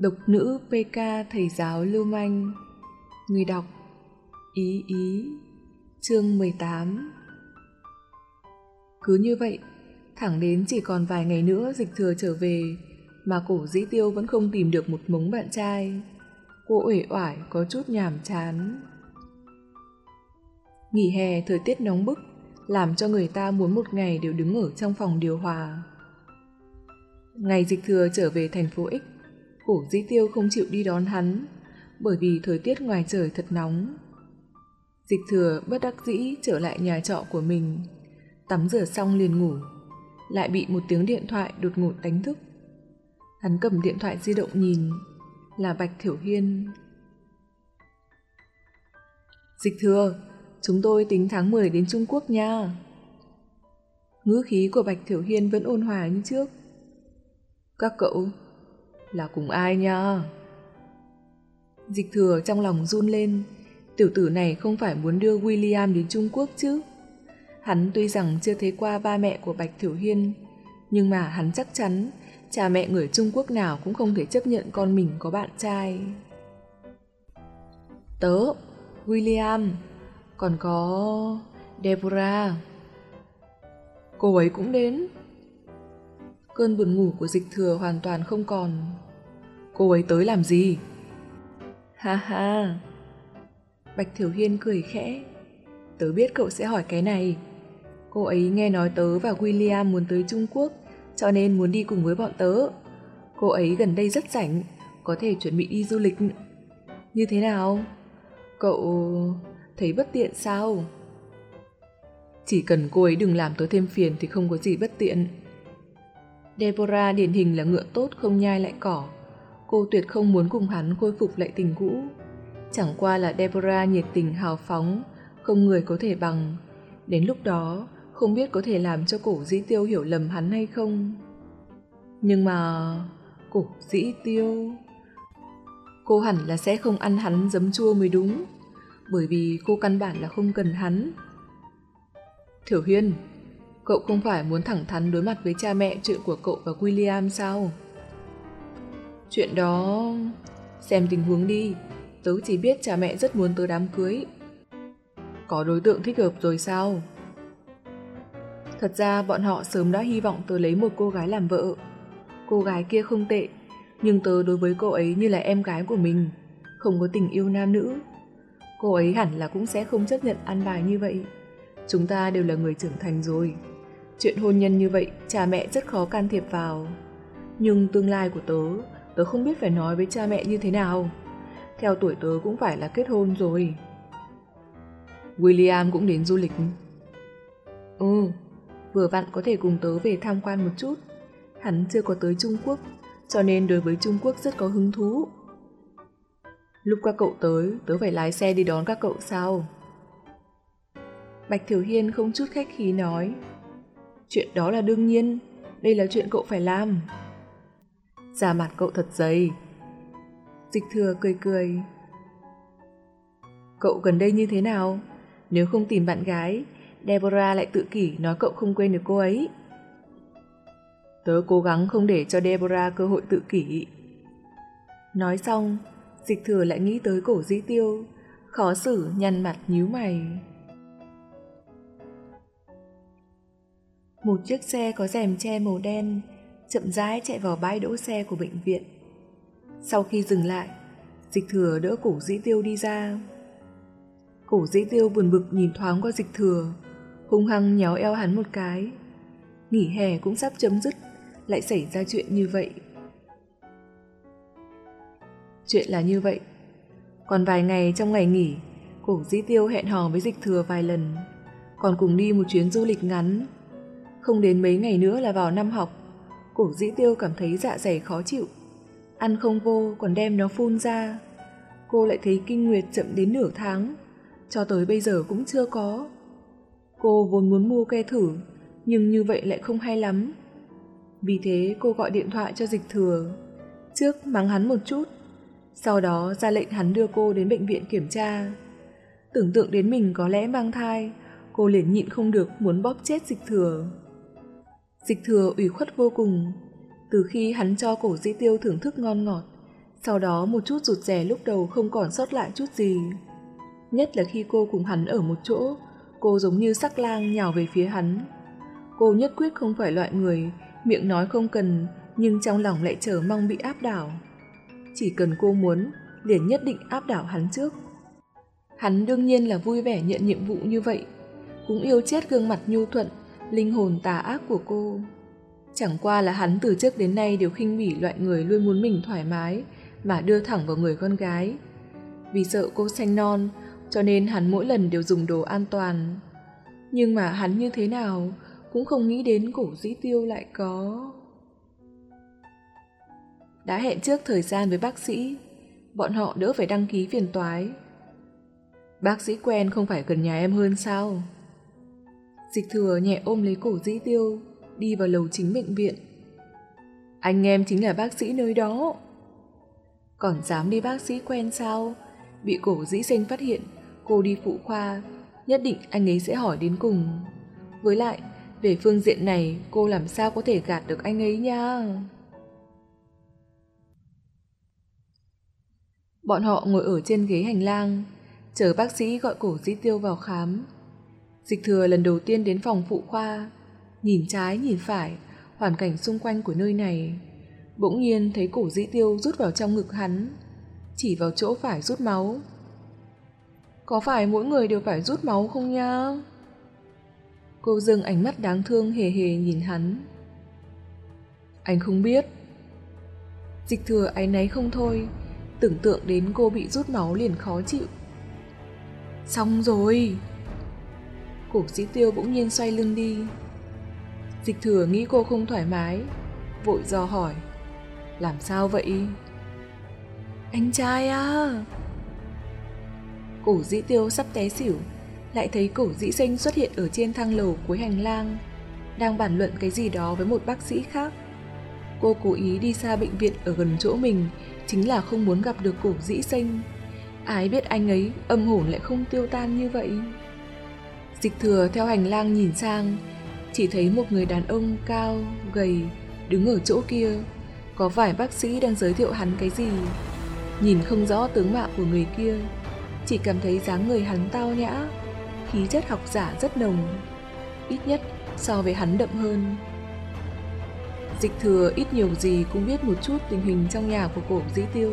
Độc nữ PK thầy giáo lưu manh. Người đọc, Ý ý, Chương 18 Cứ như vậy, Thẳng đến chỉ còn vài ngày nữa dịch thừa trở về, Mà cổ dĩ tiêu vẫn không tìm được một mống bạn trai. Cô uể oải, có chút nhàm chán. Nghỉ hè, thời tiết nóng bức, Làm cho người ta muốn một ngày đều đứng ở trong phòng điều hòa. Ngày dịch thừa trở về thành phố X Cổ dĩ tiêu không chịu đi đón hắn, Bởi vì thời tiết ngoài trời thật nóng. Dịch thừa bất đắc dĩ trở lại nhà trọ của mình. Tắm rửa xong liền ngủ, Lại bị một tiếng điện thoại đột ngột đánh thức. Hắn cầm điện thoại di động nhìn, Là Bạch Thiểu Hiên. Dịch thừa, Chúng tôi tính tháng 10 đến Trung Quốc nha. Ngữ khí của Bạch Thiểu Hiên vẫn ôn hòa như trước. Các cậu là cùng ai nha? Dịch thừa trong lòng run lên. Tiểu tử này không phải muốn đưa William đến Trung Quốc chứ? Hắn tuy rằng chưa thấy qua ba mẹ của Bạch Thiểu Hiên, Nhưng mà hắn chắc chắn Cha mẹ người Trung Quốc nào cũng không thể chấp nhận con mình có bạn trai. Tớ, William, Còn có Deborah. Cô ấy cũng đến. Cơn buồn ngủ của dịch thừa hoàn toàn không còn. Cô ấy tới làm gì? Ha ha. Bạch Thiểu Hiên cười khẽ. Tớ biết cậu sẽ hỏi cái này. Cô ấy nghe nói tớ và William muốn tới Trung Quốc Cho nên muốn đi cùng với bọn tớ. Cô ấy gần đây rất rảnh Có thể chuẩn bị đi du lịch. Như thế nào? Cậu thấy bất tiện sao? Chỉ cần cô ấy đừng làm tớ thêm phiền Thì không có gì bất tiện Deborah điển hình là ngựa tốt không nhai lại cỏ Cô tuyệt không muốn cùng hắn khôi phục lại tình cũ Chẳng qua là Deborah nhiệt tình hào phóng, không người có thể bằng. Đến lúc đó, không biết có thể làm cho cổ dĩ tiêu hiểu lầm hắn hay không. Nhưng mà... cổ dĩ tiêu... Cô hẳn là sẽ không ăn hắn giấm chua mới đúng, bởi vì cô căn bản là không cần hắn. Thiểu Huyên, cậu không phải muốn thẳng thắn đối mặt với cha mẹ chuyện của cậu và William sao? Chuyện đó... xem tình huống đi, Tớ chỉ biết cha mẹ rất muốn tớ đám cưới. Có đối tượng thích hợp rồi sao? Thật ra bọn họ sớm đã hy vọng tớ lấy một cô gái làm vợ. Cô gái kia không tệ, nhưng tớ đối với cô ấy như là em gái của mình, không có tình yêu nam nữ. Cô ấy hẳn là cũng sẽ không chấp nhận ăn bài như vậy. Chúng ta đều là người trưởng thành rồi. Chuyện hôn nhân như vậy, cha mẹ rất khó can thiệp vào. Nhưng tương lai của tớ, tớ không biết phải nói với cha mẹ như thế nào theo tuổi tớ cũng phải là kết hôn rồi. William cũng đến du lịch. Ừ, vừa vặn có thể cùng tớ về tham quan một chút. Hắn chưa có tới Trung Quốc, cho nên đối với Trung Quốc rất có hứng thú. Lúc các cậu tới, tớ phải lái xe đi đón các cậu sao? Bạch Thiểu Hiên không chút khách khí nói. Chuyện đó là đương nhiên, đây là chuyện cậu phải làm. Da mặt cậu thật dày, Dịch thừa cười cười. Cậu gần đây như thế nào? Nếu không tìm bạn gái, Deborah lại tự kỷ nói cậu không quên được cô ấy. Tớ cố gắng không để cho Deborah cơ hội tự kỷ. Nói xong, dịch thừa lại nghĩ tới cổ di tiêu, khó xử nhăn mặt nhíu mày. Một chiếc xe có rèm che màu đen chậm rãi chạy vào bãi đỗ xe của bệnh viện. Sau khi dừng lại, dịch thừa đỡ cổ dĩ tiêu đi ra. Cổ dĩ tiêu buồn bực nhìn thoáng qua dịch thừa, hung hăng nhéo eo hắn một cái. Nghỉ hè cũng sắp chấm dứt, lại xảy ra chuyện như vậy. Chuyện là như vậy. Còn vài ngày trong ngày nghỉ, cổ dĩ tiêu hẹn hò với dịch thừa vài lần, còn cùng đi một chuyến du lịch ngắn. Không đến mấy ngày nữa là vào năm học, cổ dĩ tiêu cảm thấy dạ dày khó chịu ăn không vô còn đem nó phun ra. Cô lại thấy kinh nguyệt chậm đến nửa tháng, cho tới bây giờ cũng chưa có. Cô vốn muốn mua ke thử, nhưng như vậy lại không hay lắm. Vì thế cô gọi điện thoại cho dịch thừa, trước mắng hắn một chút, sau đó ra lệnh hắn đưa cô đến bệnh viện kiểm tra. Tưởng tượng đến mình có lẽ mang thai, cô liền nhịn không được muốn bóp chết dịch thừa. Dịch thừa ủy khuất vô cùng, từ khi hắn cho cổ dĩ tiêu thưởng thức ngon ngọt, Sau đó một chút rụt rè lúc đầu không còn sót lại chút gì. Nhất là khi cô cùng hắn ở một chỗ, cô giống như sắc lang nhào về phía hắn. Cô nhất quyết không phải loại người, miệng nói không cần, nhưng trong lòng lại chờ mong bị áp đảo. Chỉ cần cô muốn, liền nhất định áp đảo hắn trước. Hắn đương nhiên là vui vẻ nhận nhiệm vụ như vậy, cũng yêu chết gương mặt nhu thuận, linh hồn tà ác của cô. Chẳng qua là hắn từ trước đến nay đều khinh bỉ loại người luôn muốn mình thoải mái mà đưa thẳng vào người con gái. Vì sợ cô xanh non, cho nên hắn mỗi lần đều dùng đồ an toàn. Nhưng mà hắn như thế nào cũng không nghĩ đến cổ dĩ tiêu lại có... Đã hẹn trước thời gian với bác sĩ, bọn họ đỡ phải đăng ký phiền toái. Bác sĩ quen không phải gần nhà em hơn sao? Dịch thừa nhẹ ôm lấy cổ dĩ tiêu, đi vào lầu chính bệnh viện. Anh em chính là bác sĩ nơi đó. Còn dám đi bác sĩ quen sao? Bị cổ dĩ sinh phát hiện, cô đi phụ khoa, nhất định anh ấy sẽ hỏi đến cùng. Với lại, về phương diện này cô làm sao có thể gạt được anh ấy nha. Bọn họ ngồi ở trên ghế hành lang, chờ bác sĩ gọi cổ dĩ tiêu vào khám. Dịch thừa lần đầu tiên đến phòng phụ khoa, nhìn trái nhìn phải, hoàn cảnh xung quanh của nơi này. Bỗng nhiên thấy cổ dĩ tiêu rút vào trong ngực hắn, chỉ vào chỗ phải rút máu. Có phải mỗi người đều phải rút máu không nha? Cô dừng ánh mắt đáng thương hề hề nhìn hắn. Anh không biết. Dịch thừa áy náy không thôi, tưởng tượng đến cô bị rút máu liền khó chịu. Xong rồi! Cổ sĩ tiêu bỗng nhiên xoay lưng đi. Dịch thừa nghĩ cô không thoải mái, vội do hỏi. Làm sao vậy? Anh trai à! Cổ dĩ tiêu sắp té xỉu, lại thấy cổ dĩ sinh xuất hiện ở trên thang lầu cuối hành lang, đang bàn luận cái gì đó với một bác sĩ khác. Cô cố ý đi xa bệnh viện ở gần chỗ mình, chính là không muốn gặp được cổ dĩ sinh. Ai biết anh ấy âm hồn lại không tiêu tan như vậy. Dịch thừa theo hành lang nhìn sang, chỉ thấy một người đàn ông cao, gầy, đứng ở chỗ kia. Có vài bác sĩ đang giới thiệu hắn cái gì. Nhìn không rõ tướng mạo của người kia, chỉ cảm thấy dáng người hắn tao nhã, khí chất học giả rất nồng, ít nhất so với hắn đậm hơn. Dịch thừa ít nhiều gì cũng biết một chút tình hình trong nhà của cổ dĩ tiêu.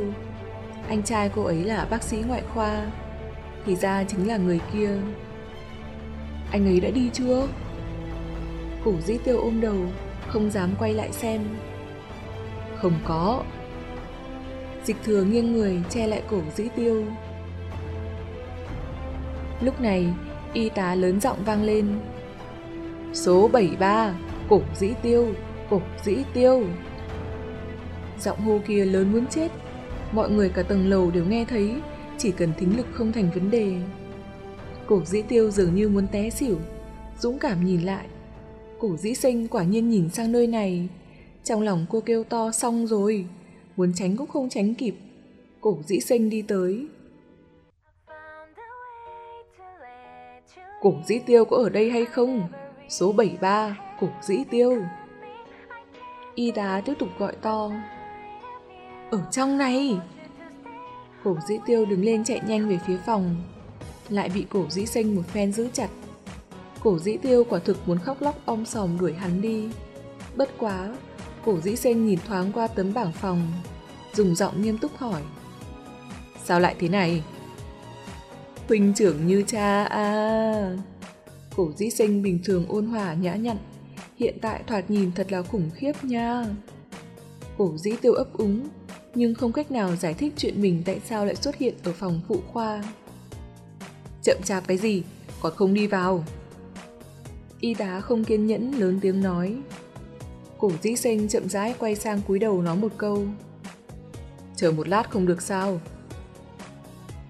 Anh trai cô ấy là bác sĩ ngoại khoa, thì ra chính là người kia. Anh ấy đã đi chưa? Cổ dĩ tiêu ôm đầu, không dám quay lại xem. Không có. Dịch thừa nghiêng người che lại cổ dĩ tiêu. Lúc này, y tá lớn giọng vang lên. Số 73, cổ dĩ tiêu, cổ dĩ tiêu. Giọng hô kia lớn muốn chết, mọi người cả tầng lầu đều nghe thấy, chỉ cần thính lực không thành vấn đề. Cổ dĩ tiêu dường như muốn té xỉu, dũng cảm nhìn lại. Cổ dĩ sinh quả nhiên nhìn sang nơi này, trong lòng cô kêu to xong rồi, muốn tránh cũng không tránh kịp. Cổ dĩ sinh đi tới, Cổ dĩ tiêu có ở đây hay không? Số 73, cổ dĩ tiêu. Y tá tiếp tục gọi to. Ở trong này! Cổ dĩ tiêu đứng lên chạy nhanh về phía phòng. Lại bị cổ dĩ sinh một phen giữ chặt. Cổ dĩ tiêu quả thực muốn khóc lóc om sòm đuổi hắn đi. Bất quá, cổ dĩ sinh nhìn thoáng qua tấm bảng phòng, dùng giọng nghiêm túc hỏi. Sao lại thế này? Huynh trưởng như cha à. Cổ dĩ sinh bình thường ôn hòa nhã nhặn, hiện tại thoạt nhìn thật là khủng khiếp nha. Cổ dĩ tiêu ấp úng, nhưng không cách nào giải thích chuyện mình tại sao lại xuất hiện ở phòng phụ khoa. Chậm chạp cái gì, còn không đi vào. Y tá không kiên nhẫn lớn tiếng nói. Cổ dĩ sinh chậm rãi quay sang cúi đầu nói một câu. Chờ một lát không được sao,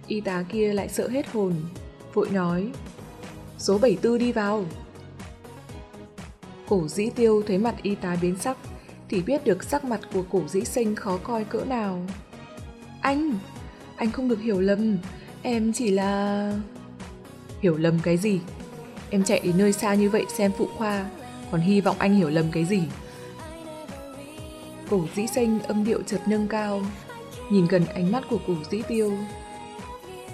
Y tá kia lại sợ hết hồn, vội nói. Số 74 đi vào. Cổ dĩ tiêu thấy mặt y tá biến sắc, thì biết được sắc mặt của cổ dĩ sinh khó coi cỡ nào. Anh, anh không được hiểu lầm, em chỉ là... Hiểu lầm cái gì? Em chạy đến nơi xa như vậy xem phụ khoa, còn hy vọng anh hiểu lầm cái gì? Cổ dĩ sinh âm điệu chợt nâng cao. nhìn gần ánh mắt của cổ dĩ tiêu.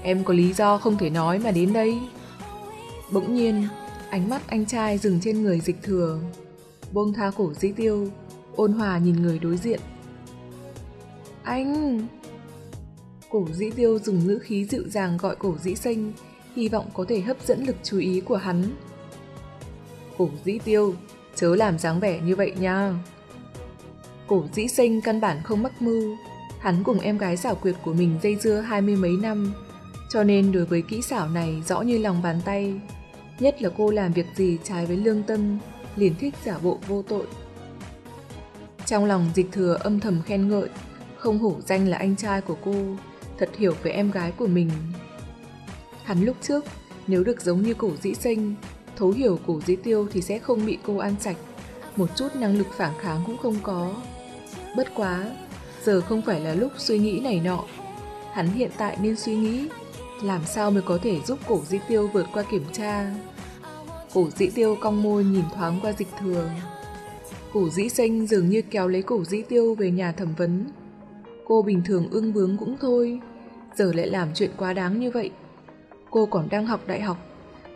Em có lý do không thể nói mà đến đây. Bỗng nhiên, ánh mắt anh trai dừng trên người dịch thừa. Buông tha cổ dĩ tiêu, ôn hòa nhìn người đối diện. Anh! Cổ dĩ tiêu dùng ngữ khí dịu dàng gọi cổ dĩ xanh, hy vọng có thể hấp dẫn lực chú ý của hắn. Cổ dĩ tiêu, chớ làm dáng vẻ như vậy nha. Cổ dĩ sinh căn bản không mắc mưu, hắn cùng em gái xảo quyệt của mình dây dưa hai mươi mấy năm, cho nên đối với kỹ xảo này rõ như lòng bàn tay. Nhất là cô làm việc gì trái với lương tâm, liền thích giả bộ vô tội. Trong lòng dịch thừa âm thầm khen ngợi, không hổ danh là anh trai của cô, thật hiểu về em gái của mình. Hắn lúc trước, nếu được giống như cổ dĩ sinh, thấu hiểu cổ dĩ tiêu thì sẽ không bị cô ăn sạch, một chút năng lực phản kháng cũng không có. Bất quá, giờ không phải là lúc suy nghĩ này nọ. Hắn hiện tại nên suy nghĩ, làm sao mới có thể giúp cổ dĩ tiêu vượt qua kiểm tra. Cổ dĩ tiêu cong môi nhìn thoáng qua dịch thừa. Cổ dĩ sinh dường như kéo lấy cổ dĩ tiêu về nhà thẩm vấn. Cô bình thường ưng bướng cũng thôi, giờ lại làm chuyện quá đáng như vậy. Cô còn đang học đại học,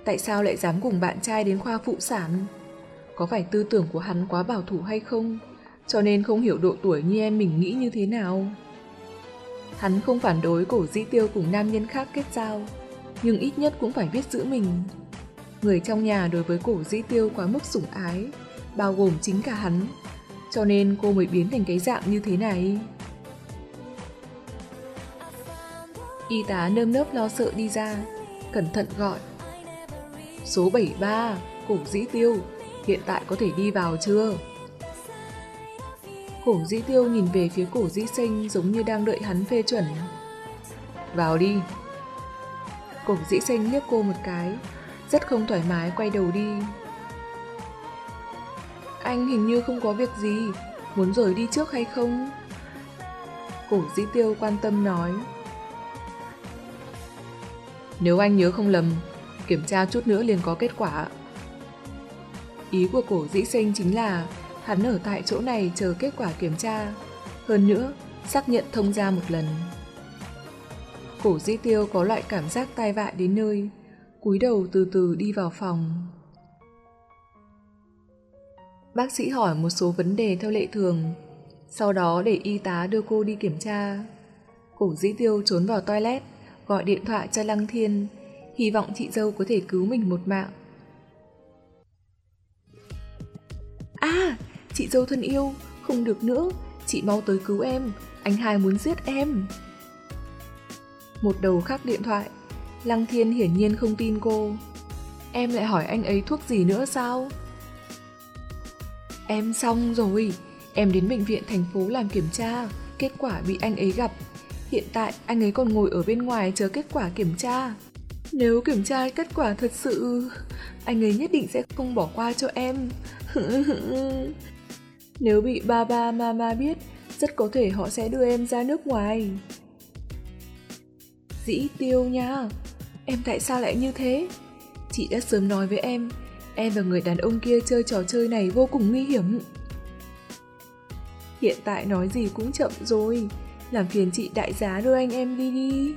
tại sao lại dám cùng bạn trai đến khoa phụ sản? Có phải tư tưởng của hắn quá bảo thủ hay không? Cho nên không hiểu độ tuổi như em mình nghĩ như thế nào. Hắn không phản đối cổ dĩ tiêu cùng nam nhân khác kết giao, nhưng ít nhất cũng phải biết giữ mình. Người trong nhà đối với cổ dĩ tiêu quá mức sủng ái, bao gồm chính cả hắn, cho nên cô mới biến thành cái dạng như thế này. Y tá nơm nớp lo sợ đi ra, cẩn thận gọi. Số 73, cổ dĩ tiêu, hiện tại có thể đi vào chưa? Cổ dĩ tiêu nhìn về phía cổ dĩ sinh giống như đang đợi hắn phê chuẩn. Vào đi. Cổ dĩ sinh liếc cô một cái, rất không thoải mái quay đầu đi. Anh hình như không có việc gì, muốn rời đi trước hay không? Cổ dĩ tiêu quan tâm nói. Nếu anh nhớ không lầm, kiểm tra chút nữa liền có kết quả. Ý của cổ dĩ sinh chính là hắn ở tại chỗ này chờ kết quả kiểm tra. Hơn nữa, xác nhận thông ra một lần. Cổ dĩ tiêu có loại cảm giác tai vạ đến nơi, cúi đầu từ từ đi vào phòng. Bác sĩ hỏi một số vấn đề theo lệ thường, sau đó để y tá đưa cô đi kiểm tra. Cổ dĩ tiêu trốn vào toilet, gọi điện thoại cho Lăng Thiên, hy vọng chị dâu có thể cứu mình một mạng. À, chị dâu thân yêu, không được nữa, chị mau tới cứu em, anh hai muốn giết em. Một đầu khác điện thoại, Lăng Thiên hiển nhiên không tin cô. Em lại hỏi anh ấy thuốc gì nữa sao? Em xong rồi, em đến bệnh viện thành phố làm kiểm tra, kết quả bị anh ấy gặp. Hiện tại anh ấy còn ngồi ở bên ngoài chờ kết quả kiểm tra. Nếu kiểm tra kết quả thật sự, anh ấy nhất định sẽ không bỏ qua cho em. Nếu bị ba ba mama biết, rất có thể họ sẽ đưa em ra nước ngoài. Dĩ tiêu nha, em tại sao lại như thế? Chị đã sớm nói với em, em và người đàn ông kia chơi trò chơi này vô cùng nguy hiểm. Hiện tại nói gì cũng chậm rồi, làm phiền chị đại giá đưa anh em đi đi.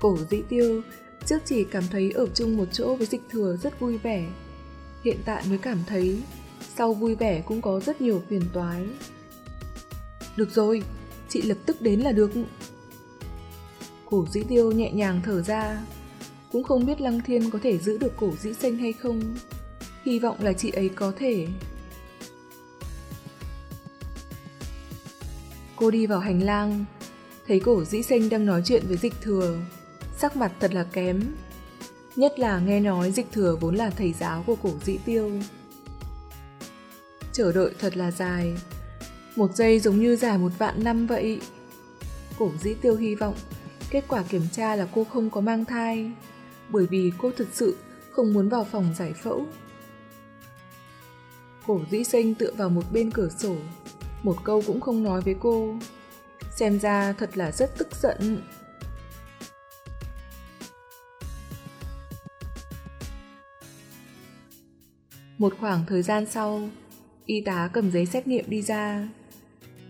Cổ dĩ tiêu, trước chỉ cảm thấy ở chung một chỗ với dịch thừa rất vui vẻ. Hiện tại mới cảm thấy sau vui vẻ cũng có rất nhiều phiền toái. Được rồi, chị lập tức đến là được. Cổ dĩ tiêu nhẹ nhàng thở ra, cũng không biết Lăng Thiên có thể giữ được cổ dĩ xanh hay không. Hy vọng là chị ấy có thể. Cô đi vào hành lang, thấy cổ dĩ sinh đang nói chuyện với dịch thừa, sắc mặt thật là kém. Nhất là nghe nói dịch thừa vốn là thầy giáo của cổ dĩ tiêu chờ đợi thật là dài. Một giây giống như dài một vạn năm vậy. Cổ dĩ tiêu hy vọng kết quả kiểm tra là cô không có mang thai, bởi vì cô thực sự không muốn vào phòng giải phẫu. Cổ dĩ sinh tựa vào một bên cửa sổ, một câu cũng không nói với cô. Xem ra thật là rất tức giận. Một khoảng thời gian sau, Y tá cầm giấy xét nghiệm đi ra.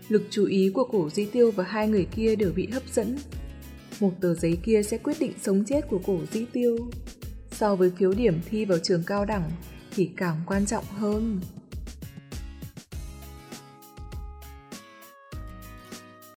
Lực chú ý của cổ di tiêu và hai người kia đều bị hấp dẫn. Một tờ giấy kia sẽ quyết định sống chết của cổ di tiêu. So với phiếu điểm thi vào trường cao đẳng thì càng quan trọng hơn.